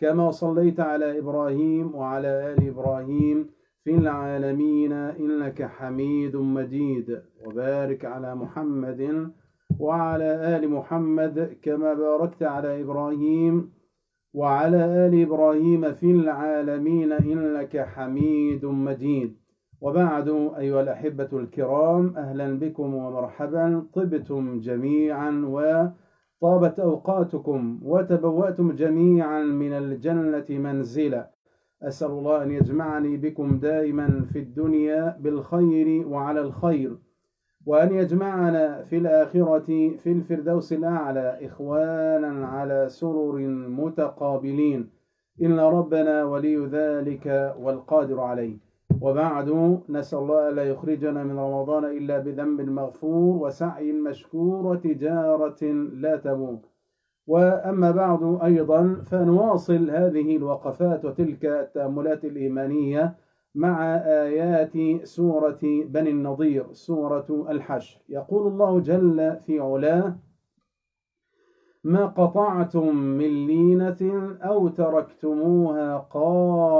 كما صليت على إبراهيم وعلى آل إبراهيم في العالمين إنك حميد مجيد. وبارك على محمد وعلى آل محمد كما باركت على إبراهيم وعلى آل إبراهيم في العالمين إنك حميد مجيد. وبعد أيها الأحبة الكرام أهلا بكم ومرحبا طبتم جميعا و طابت أوقاتكم وتبوأتم جميعا من الجنة منزلا. أسأل الله أن يجمعني بكم دائما في الدنيا بالخير وعلى الخير وأن يجمعنا في الآخرة في الفردوس الأعلى إخوانا على سرر متقابلين. إن ربنا ولي ذلك والقادر عليه. وبعد نسأل الله لا يخرجنا من رمضان إلا بذنب مغفور وسعي مشكور وتجارة لا تموت. وأما بعد أيضا فنواصل هذه الوقفات وتلك التأملات الإيمانية مع آيات سورة بني النضير سورة الحشر. يقول الله جل في علاه ما قطعتم من لينة أو تركتموها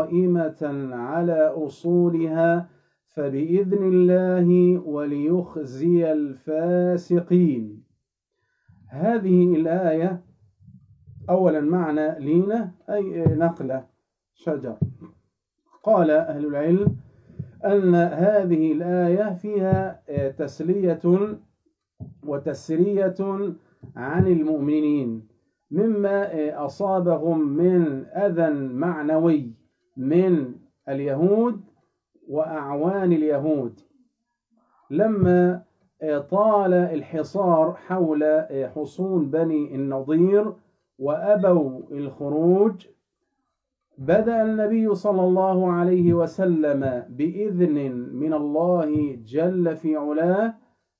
قائمة على أصولها فبإذن الله وليخزي الفاسقين. هذه الآية أولا معنى لينة أي نقلة شجر. قال أهل العلم أن هذه الآية فيها تسلية وتسرية عن المؤمنين مما أصابهم من أذى معنوي. من اليهود وأعوان اليهود. لما طال الحصار حول حصون بني النضير وأبوا الخروج بدأ النبي صلى الله عليه وسلم بإذن من الله جل في علاه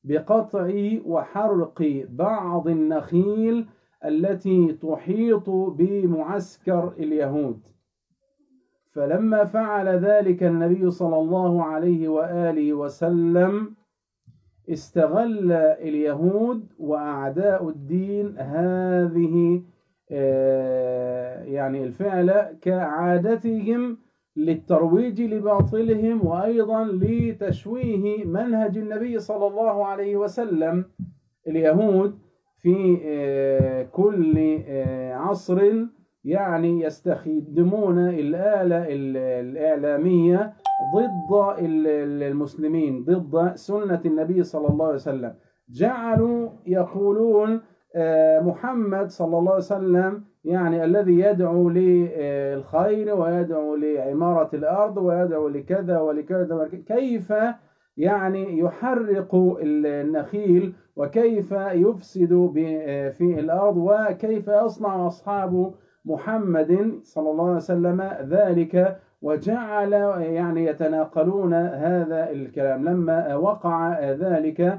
بقطع وحرق بعض النخيل التي تحيط بمعسكر اليهود. فلما فعل ذلك النبي صلى الله عليه وآله وسلم استغل اليهود وأعداء الدين هذه يعني الفعل كعادتهم للترويج لباطلهم وأيضا لتشويه منهج النبي صلى الله عليه وسلم. اليهود في كل عصر يعني يستخدمون الآلة الإعلامية ضد المسلمين ضد سنة النبي صلى الله عليه وسلم. جعلوا يقولون محمد صلى الله عليه وسلم يعني الذي يدعو للخير ويدعو لعمارة الأرض ويدعو لكذا ولكذا كيف يعني يحرق النخيل وكيف يفسد في الأرض وكيف يصنع أصحاب محمد صلى الله عليه وسلم ذلك وجعل يعني يتناقلون هذا الكلام. لما وقع ذلك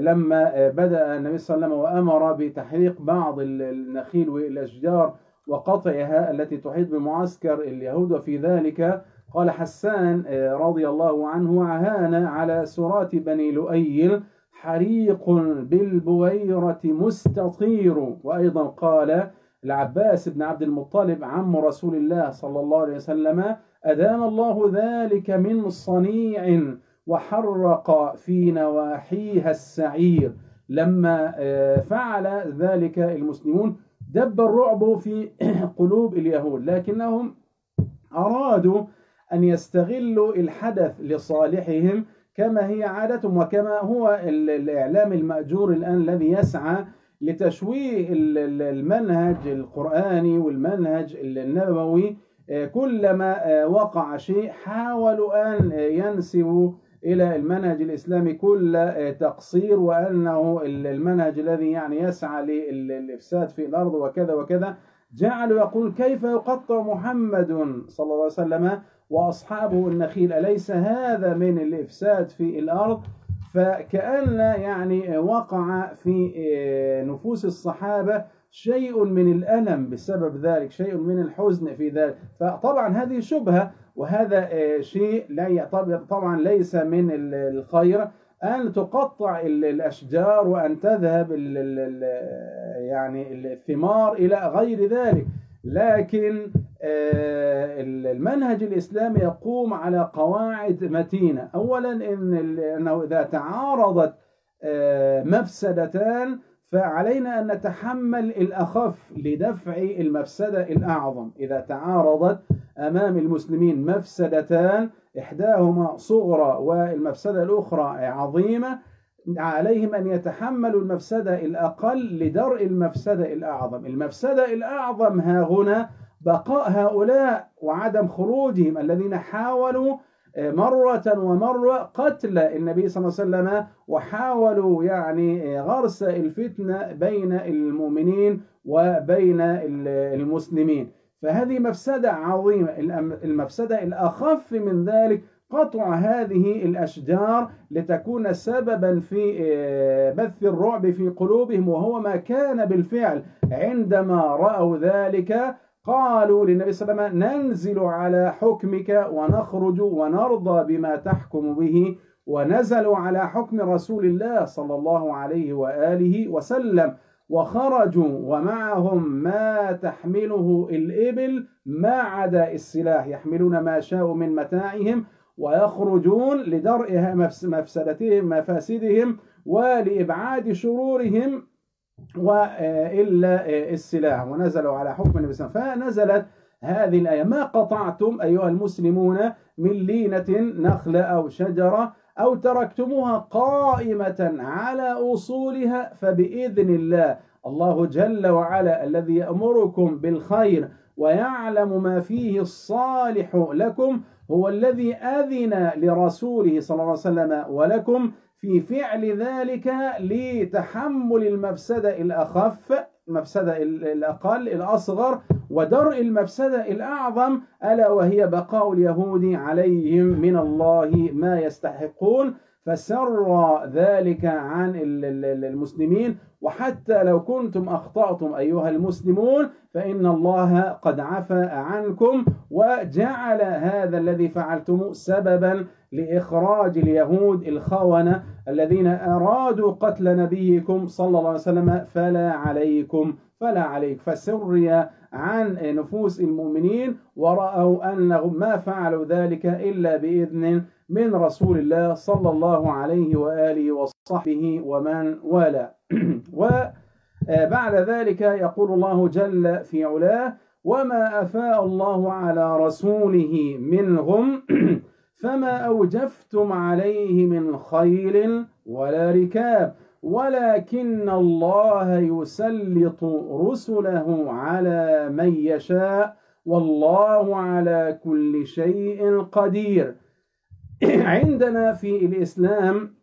لما بدأ النبي صلى الله عليه وسلم وأمر بتحريق بعض النخيل والأشجار وقطعها التي تحيط بمعسكر اليهود وفي ذلك قال حسان رضي الله عنه وعهان على سرات بني لؤيل حريق بالبويرة مستطير. وأيضا قال العباس بن عبد المطلب عم رسول الله صلى الله عليه وسلم أدام الله ذلك من صنيع وحرق في نواحيها السعير. لما فعل ذلك المسلمون دب الرعب في قلوب اليهود لكنهم أرادوا أن يستغلوا الحدث لصالحهم كما هي عادتهم وكما هو الإعلام المأجور الآن الذي يسعى لتشويه المنهج القرآني والمنهج النبوي كلما وقع شيء حاولوا أن ينسبوا إلى المنهج الإسلامي كل تقصير وأنه المنهج الذي يعني يسعى للإفساد في الأرض وكذا وكذا. جعلوا يقول كيف يقطع محمد صلى الله عليه وسلم وأصحابه النخيل أليس هذا من الإفساد في الأرض؟ فكأن يعني وقع في نفوس الصحابة شيء من الألم بسبب ذلك شيء من الحزن في ذلك. فطبعا هذه شبهة وهذا شيء لا طبعا ليس من الخير. أن تقطع الأشجار وأن تذهب يعني الثمار إلى غير ذلك. لكن آه، المنهج الإسلامي يقوم على قواعد متينة. أولا إن أنه إذا تعارضت آه، مفسدتان فعلينا أن نتحمل الأخف لدفع المفسدة الأعظم. إذا تعارضت أمام المسلمين مفسدتان إحداهما صغرى والمفسدة الأخرى عظيمة عليهم أن يتحملوا المفسدة الأقل لدرء المفسدة الأعظم. المفسدة الأعظم ها هنا بقاء هؤلاء وعدم خروجهم الذين حاولوا آه، مرة ومرة قتل النبي صلى الله عليه وسلم وحاولوا يعني آه، غرس الفتنة بين المؤمنين وبين المسلمين. فهذه مفسدة عظيمة المفسدة الأخف من ذلك قطع هذه الأشجار لتكون سببا في آه، بث الرعب في قلوبهم وهو ما كان بالفعل عندما رأوا ذلك. قالوا للنبي صلى الله عليه وسلم ننزل على حكمك ونخرج ونرضى بما تحكم به ونزلوا على حكم رسول الله صلى الله عليه وآله وسلم. وخرجوا ومعهم ما تحمله الإبل ما عدا السلاح. يحملون ما شاءوا من متاعهم ويخرجون لدرء مفسدتهم مفاسدهم ولإبعاد شرورهم وإلا السلاح. ونزلوا على حكم النبي صلى الله عليه وسلم. فنزلت هذه الآية. ما قطعتم أيها المسلمون من لينة نخلة أو شجرة أو تركتموها قائمة على أصولها؟ فبإذن الله الله جل وعلا الذي يأمركم بالخير ويعلم ما فيه الصالح لكم هو الذي أذن لرسوله صلى الله عليه وسلم ولكم في فعل ذلك لتحمل المفسدة الأخف المفسدة الأقل الأصغر ودرء المفسدة الأعظم ألا وهي بقاء اليهود عليهم من الله ما يستحقون. فسر ذلك عن المسلمين. وحتى لو كنتم أخطأتم أيها المسلمون فإن الله قد عفى عنكم وجعل هذا الذي فعلتم سببا لإخراج اليهود الخونة الذين أرادوا قتل نبيكم صلى الله عليه وسلم فلا عليكم فلا عليك. فسري عن نفوس المؤمنين ورأوا أنهم ما فعلوا ذلك إلا بإذن من رسول الله صلى الله عليه وآله وصحبه ومن والاه. وبعد ذلك يقول الله جل في علاه وما أفاء الله على رسوله منهم فما أوجفتم عليه من خيل ولا ركاب ولكن الله يسلط رسله على من يشاء والله على كل شيء قدير. عندنا في الإسلام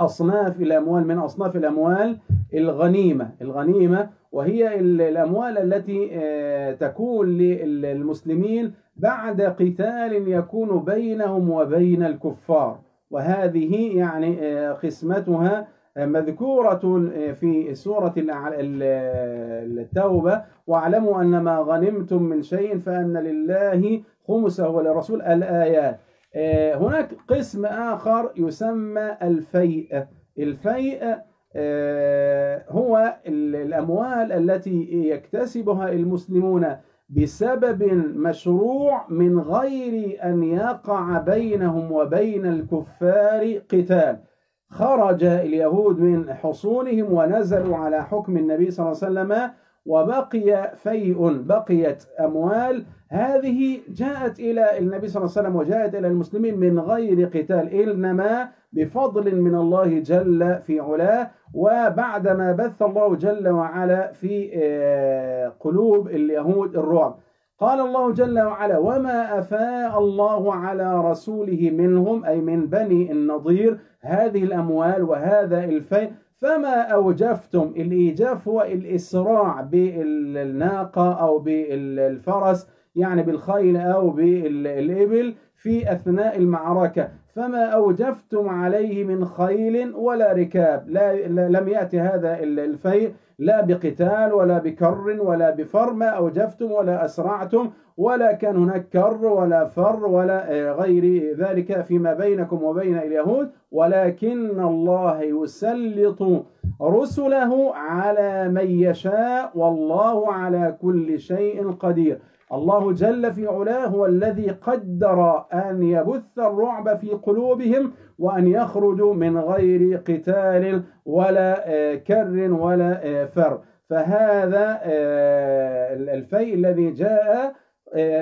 أصناف الأموال من أصناف الأموال الغنيمة. الغنيمة وهي الأموال التي آه، تكون للمسلمين بعد قتال يكون بينهم وبين الكفار. وهذه يعني آه، قسمتها مذكورة آه، في سورة التوبة. واعلموا أن ما غنمتم من شيء فأن لله خمسه ولرسول الآيات. هناك قسم آخر يسمى الفيء. الفيء هو الأموال التي يكتسبها المسلمون بسبب مشروع من غير أن يقع بينهم وبين الكفار قتال. خرج اليهود من حصونهم ونزلوا على حكم النبي صلى الله عليه وسلم وبقي فيء بقيت أموال. هذه جاءت إلى النبي صلى الله عليه وسلم وجاءت إلى المسلمين من غير قتال إنما بفضل من الله جل في علاه. وبعدما بث الله جل وعلا في آه، قلوب اليهود الرعب قال الله جل وعلا وما أفاء الله على رسوله منهم أي من بني النضير. هذه الأموال وهذا الفيء فما أوجفتم؟ الإيجاف هو الإسراع بالناقة أو بالفرس يعني بالخيل أو بالإبل في أثناء المعركة. فما أوجفتم عليه من خيل ولا ركاب. لا لم يأتي هذا الفيء لا بقتال ولا بكر ولا بفر. ما أوجفتم ولا أسرعتم ولا كان هناك كر ولا فر ولا غير ذلك فيما بينكم وبين اليهود. ولكن الله يسلط رسله على من يشاء. والله على كل شيء قدير. الله جل في علاه هو الذي قدر أن يبث الرعب في قلوبهم وأن يخرجوا من غير قتال ولا آه، كر ولا آه، فر. فهذا الفيء الذي جاء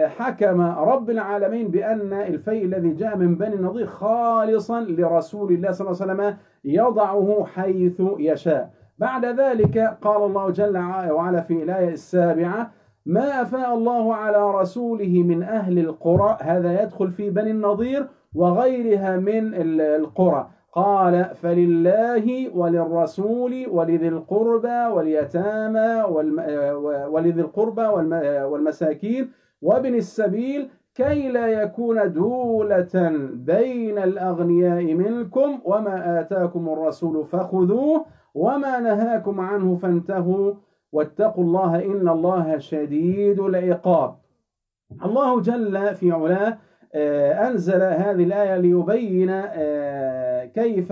حكم رب العالمين بأن الفيء الذي جاء من بني النضير خالصا لرسول الله صلى الله عليه وسلم يضعه حيث يشاء. بعد ذلك قال الله جل وعلا في الآية السابعة ما أفاء الله على رسوله من أهل القرى هذا يدخل في بني النضير وغيرها من القرى. قال فلله وللرسول ولذي القربى واليتامى ولذي القربى والمساكين وابن السبيل كي لا يكون دولة بين الأغنياء منكم وما آتاكم الرسول فخذوه وما نهاكم عنه فانتهوا. واتقوا الله إن الله شديد العقاب. الله جل في علاه آه، أنزل هذه الآية ليبين آه، كيف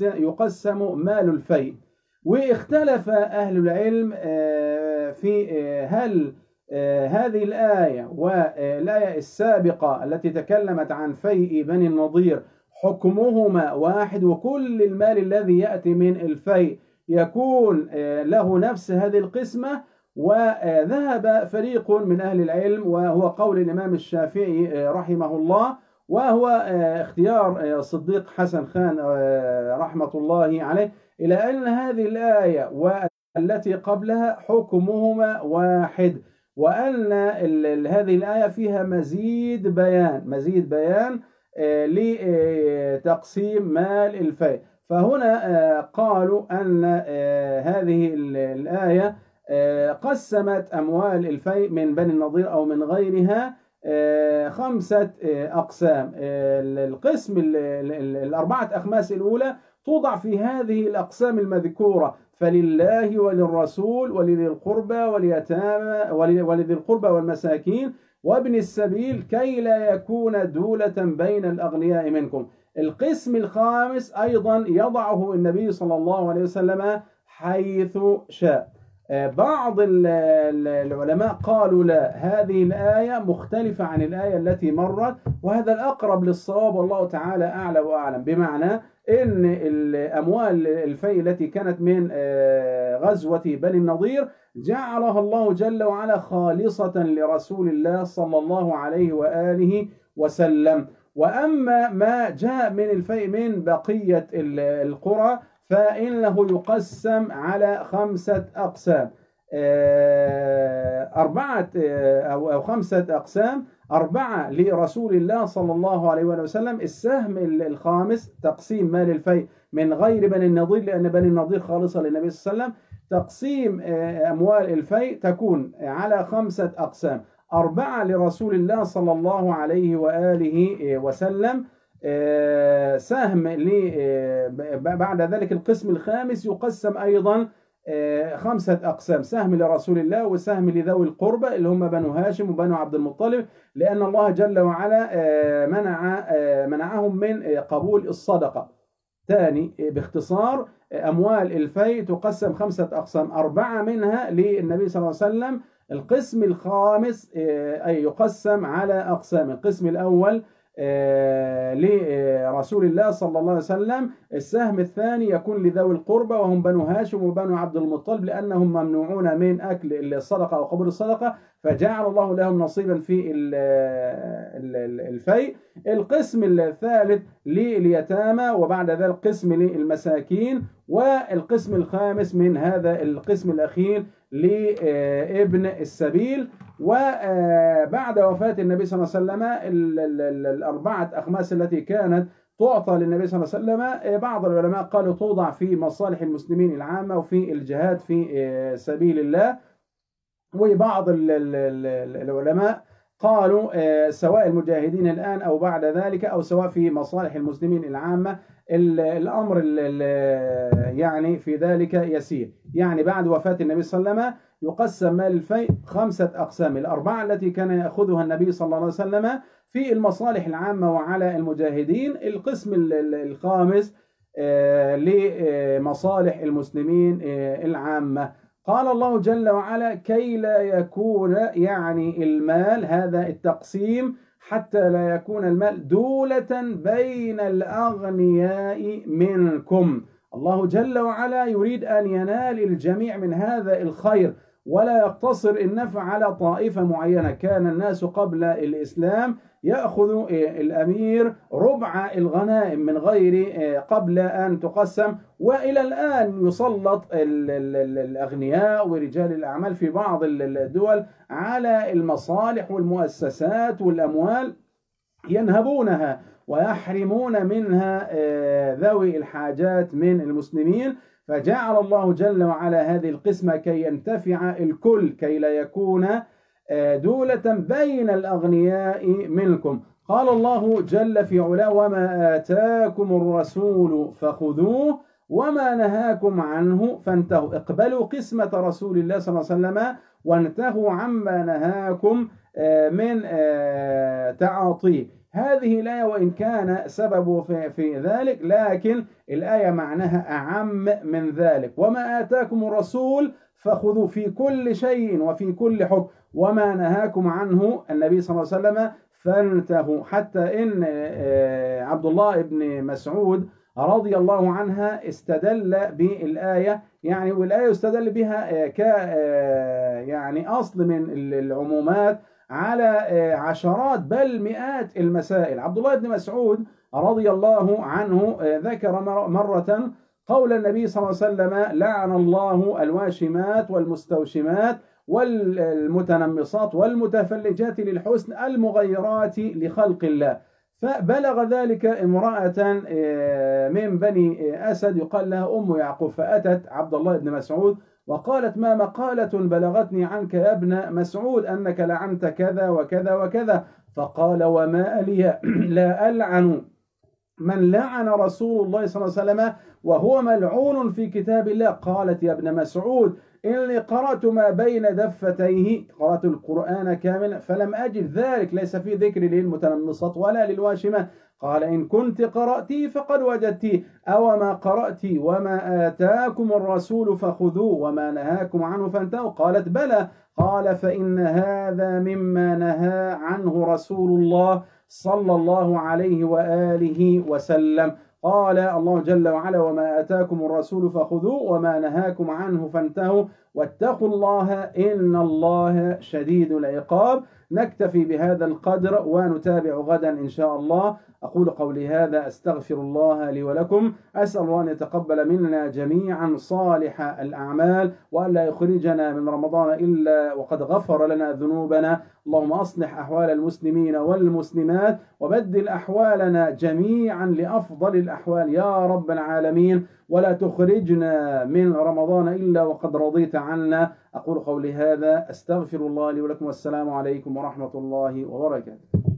يقسم مال الفيء. واختلف أهل العلم آه، في هل هذه الآية والآية السابقة التي تكلمت عن فيء بني النضير حكمهما واحد وكل المال الذي يأتي من الفيء يكون آه، له نفس هذه القسمة وذهب فريق من أهل العلم وهو قول الإمام الشافعي آه، رحمه الله وهو اختيار صديق حسن خان رحمة الله عليه. إلى أن هذه الآية والتي قبلها حكمهما واحد وأن هذه الآية فيها مزيد بيان مزيد بيان آه، لتقسيم مال الفيء. فهنا آه، قالوا أن آه، هذه الآية قسمت أموال الفيء من بني النضير أو من غيرها خمسة أقسام. القسم الأربعة أخماس الأولى توضع في هذه الأقسام المذكورة فلله وللرسول ولذي القربى واليتامى ولذي القربى والمساكين وابن السبيل كي لا يكون دولة بين الأغنياء منكم. القسم الخامس أيضا يضعه النبي صلى الله عليه وسلم حيث شاء. بعض العلماء قالوا لا هذه الآية مختلفة عن الآية التي مرت وهذا الأقرب للصواب والله تعالى أعلى وأعلم بمعنى إن الأموال الفيء التي كانت من آه، غزوة بني النضير جعلها الله جل وعلا خالصة لرسول الله صلى الله عليه وآله وسلم. وأما ما جاء من الفيء من بقية القرى فإنه يقسم على خمسة أقسام. آه، أربعة آه، أو خمسة أقسام. أربعة لرسول الله صلى الله عليه وسلم. السهم الخامس تقسيم مال الفيء من غير بني النضير لأن بني النضير خالصة للنبي صلى الله عليه وسلم. تقسيم آه، أموال الفيء تكون على خمسة أقسام. أربعة لرسول الله صلى الله عليه وآله وسلم سهم بعد ذلك القسم الخامس يقسم أيضا آه، خمسة أقسام سهم لرسول الله وسهم لذوي القربى اللي هم بنو هاشم وبنو عبد المطلب لأن الله جل وعلا آه، منع آه، منعهم من قبول الصدقة. ثاني باختصار أموال الفي تقسم خمسة أقسام أربعة منها للنبي صلى الله عليه وسلم القسم الخامس أي يقسم على أقسام. القسم الأول آه، لرسول الله صلى الله عليه وسلم. السهم الثاني يكون لذوي القربى وهم بنو هاشم وبنو عبد المطلب لأنهم ممنوعون من أكل الصدقة أو قبول الصدقة فجعل الله لهم نصيبا في الفيء. القسم الثالث لليتامى وبعد ذلك قسم للمساكين. والقسم الخامس من هذا القسم الأخير لابن السبيل وبعد وفاة النبي صلى الله عليه وسلم الأربعة أخماس التي كانت تعطى للنبي صلى الله عليه وسلم بعض العلماء قالوا توضع في مصالح المسلمين العامة وفي الجهاد في سبيل الله. وبعض العلماء قالوا سواء المجاهدين الآن أو بعد ذلك أو سواء في مصالح المسلمين العامة الأمر يعني في ذلك يسير. يعني بعد وفاة النبي صلى الله عليه وسلم يقسم مال الفيء خمسة أقسام. الأربعة التي كان يأخذها النبي صلى الله عليه وسلم في المصالح العامة وعلى المجاهدين. القسم الخامس آه، لمصالح المسلمين آه، العامة. قال الله جل وعلا كي لا يكون يعني المال هذا التقسيم حتى لا يكون المال دولة بين الأغنياء منكم. الله جل وعلا يريد أن ينال الجميع من هذا الخير ولا يقتصر النفع على طائفة معينة. كان الناس قبل الإسلام يأخذ الأمير ربع الغنائم من غير قبل أن تقسم. وإلى الآن يسلط الأغنياء ورجال الأعمال في بعض الدول على المصالح والمؤسسات والأموال ينهبونها ويحرمون منها ذوي الحاجات من المسلمين. فجعل الله جل وعلا هذه القسمة كي ينتفع الكل كي لا يكون آه، دولة بين الأغنياء منكم. قال الله جل في علا وما آتاكم الرسول فخذوه وما نهاكم عنه فانتهوا. اقبلوا قسمة رسول الله صلى الله عليه وسلم وانتهوا عما نهاكم آه، من آه، تعاطيه. هذه الآية وإن كان سببه في, في ذلك لكن الآية معناها أعم من ذلك. وما آتاكم الرسول فخذوا في كل شيء وفي كل حكم. وما نهاكم عنه النبي صلى الله عليه وسلم فانتهوا. حتى إن آه، عبد الله بن مسعود رضي الله عنها استدل بالآية يعني والآية استدل بها آه، ك آه، يعني أصل من العمومات على عشرات بل مئات المسائل. عبد الله بن مسعود رضي الله عنه ذكر مرة قول النبي صلى الله عليه وسلم لعن الله الواشمات والمستوشمات والمتنمصات والمتفلجات للحسن المغيرات لخلق الله. فبلغ ذلك امرأة آه، من بني أسد يقال لها أم يعقوب فأتت عبد الله بن مسعود وقالت ما مقالة بلغتني عنك يا ابن مسعود أنك لعنت كذا وكذا وكذا؟ فقال وما لي لا ألعن. من لعن رسول الله صلى الله عليه وسلم وهو ملعون في كتاب الله. قالت يا ابن مسعود إني قرأت ما بين دفتيه قرأت القرآن كاملا فلم أجد ذلك ليس في ذكر للمتنمصات ولا للواشمات قال إن كنت قرأتي فقد وجدتي أو ما قرأتي وما آتاكم الرسول فخذوه وما نهاكم عنه فانتهوا. قالت بلى. قال فإن هذا مما نهى عنه رسول الله صلى الله عليه وآله وسلم. قال الله جل وعلا وما آتاكم الرسول فخذوه وما نهاكم عنه فانتهوا. واتقوا الله إن الله شديد العقاب. نكتفي بهذا القدر ونتابع غدا إن شاء الله. أقول قولي هذا أستغفر الله لي ولكم. أسأل الله أن يتقبل منا جميعا صالح الأعمال وأن لا يخرجنا من رمضان إلا وقد غفر لنا ذنوبنا. اللهم أصلح أحوال المسلمين والمسلمات وبدل أحوالنا جميعا لأفضل الأحوال يا رب العالمين. ولا تخرجنا من رمضان إلا وقد رضيت عنا. أقول قولي هذا أستغفر الله لي ولكم والسلام عليكم ورحمة الله وبركاته.